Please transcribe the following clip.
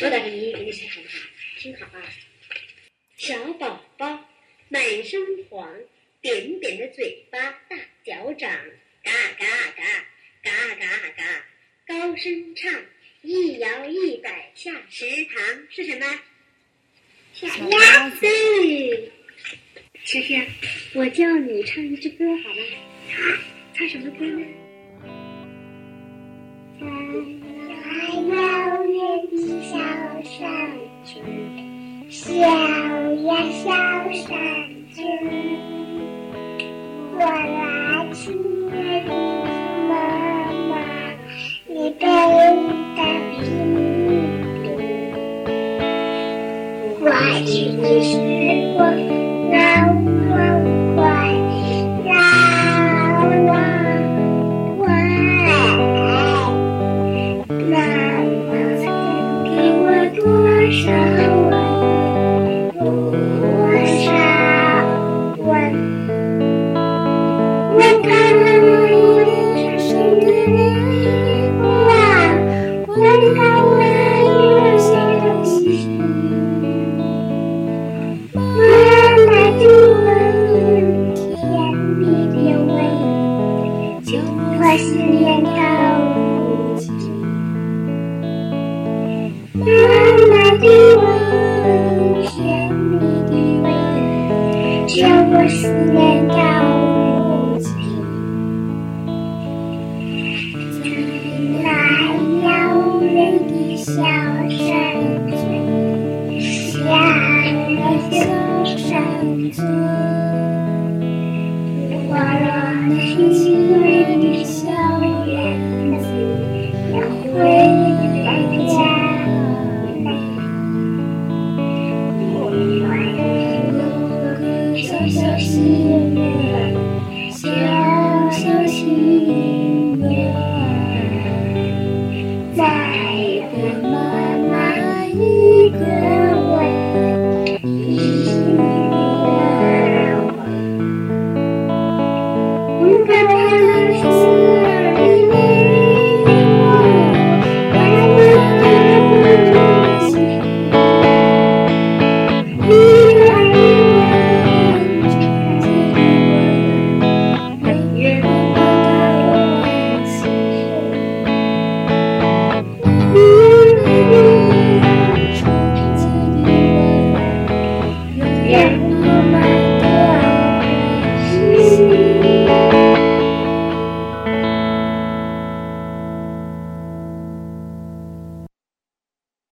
我打给你给你说好不好？听好啊！小宝宝满身黄，扁扁的嘴巴，大脚掌，嘎嘎嘎，嘎嘎嘎，高声唱，一摇一摆下池塘，是什么？小鸭子。诗诗，我教你唱一支歌，好吗？好，唱什么歌呢？在呀小山子，我来亲爱的妈妈，你背的。平平，过去的时光。温暖了我的泪光，温暖了我的心。妈妈的吻，甜蜜的吻，就我思念到村，我那亲爱的小园子，要回家来。我有个小小心愿，